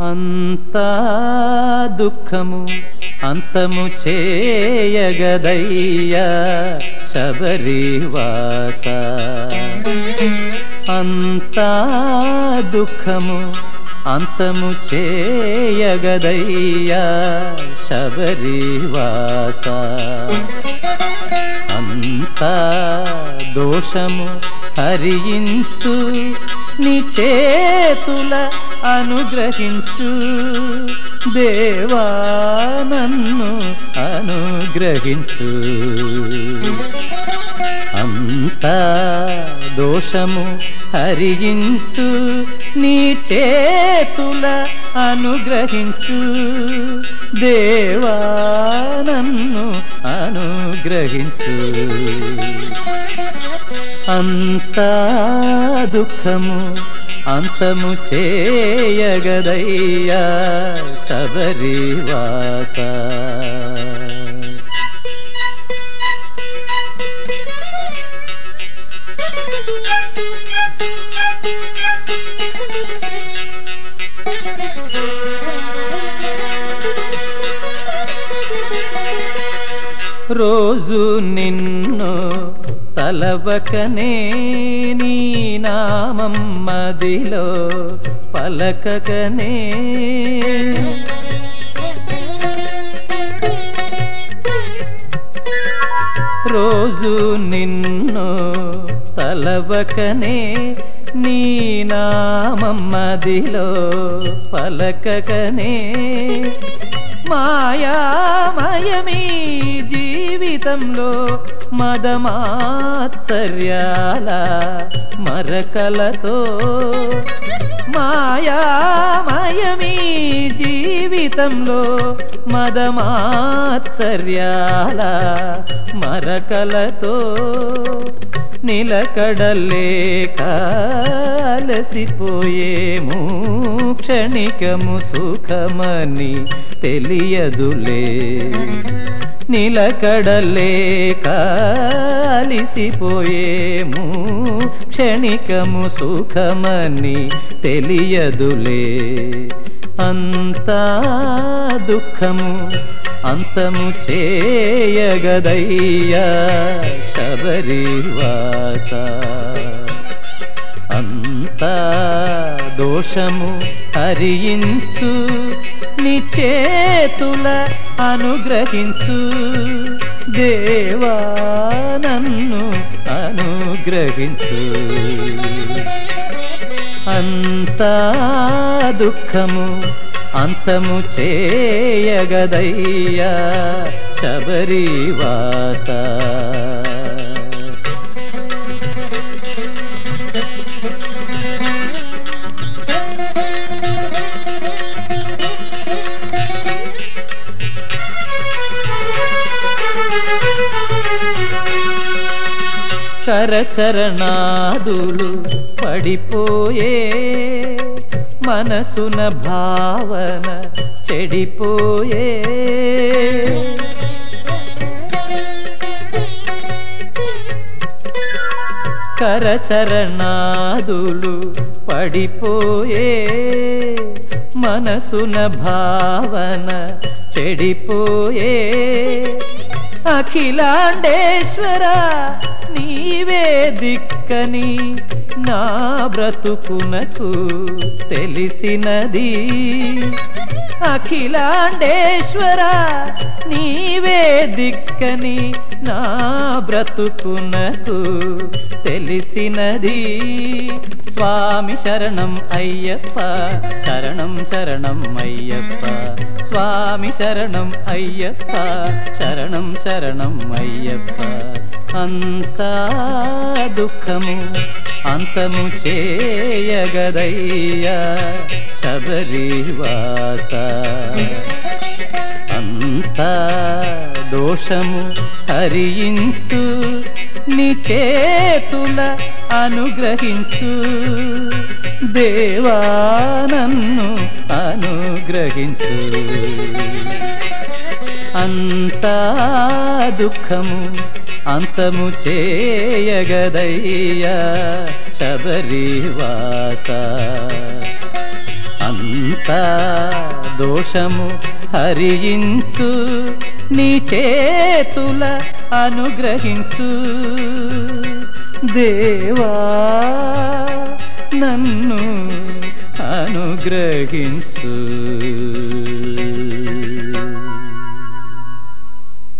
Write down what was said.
అంతా దుఃఖము అంతము చేయగదయ్యా శబరివాస అంతా దుఃఖము అంతము చేయగదయ్యా శబరివాస దోషము హరించు నీ చేతుల అనుగ్రహించు. దేవా నన్ను అనుగ్రహించు. అంత దోషము హరించు నీ చేతుల అనుగ్రహించు. దేవా నన్ను అనుగ్రహించు. అంతా దుఃఖము అంతము చేయగదయ్యా శబరివాస రోజు నిన్ను తలవకనే నీ నామం మదిలో పలకకనే. రోజు నిన్ను తలవకనే నీ నామం మదిలో పలకకనే. మాయామయమీ జీవితంలో మదమాత్సర్యాల మరకలతో మాయామయమీ జీవితంలో మదమాత్సర్యాల మరకలతో నిలకడలేక అలసిపోయేము క్షణికము సుఖమని తెలియదులే. నిలకడలేక అలిసిపోయేము క్షణికము సుఖమని తెలియదులే. అంతా దుఃఖము అంతము చేయగదయ్యా శబరివాస. అంత దోషము హరించు నీ చేతుల అనుగ్రహించు. దేవా నన్ను అనుగ్రహించు. అంతా దుఃఖము అంతము చేయగదయ్యా శబరివాస కరచరణాదులు పడిపోయే మనసున భావన చెడిపోయే. కరచరణాదులు పడిపోయే. మనసున భావన చెడిపోయే. అఖిలాండేశ్వర నీవే దిక్కని నా బ్రతుకునకు తెలిసినది. అఖిలాండేశ్వర నీవే దిక్కని నా బ్రతుకునకు తెలిసినది. స్వామి శరణం అయ్యప్ప శరణం శరణం అయ్యప్ప. స్వామి శరణం అయ్యప్ప శరణం శరణం అయ్యప్ప. అంతా దుఃఖము అంతము చేయగదయ్యా శబరివాస అంతా దోషము హరించు నీ చేతుల అనుగ్రహించు. దేవా నన్ను అనుగ్రహించు. అంతా దుఃఖము అంతము చేయగదయ్యా శబరివాస అంత అంతా దోషము హరించు నీ చేతుల అనుగ్రహించు. దేవా నన్ను అనుగ్రహించు.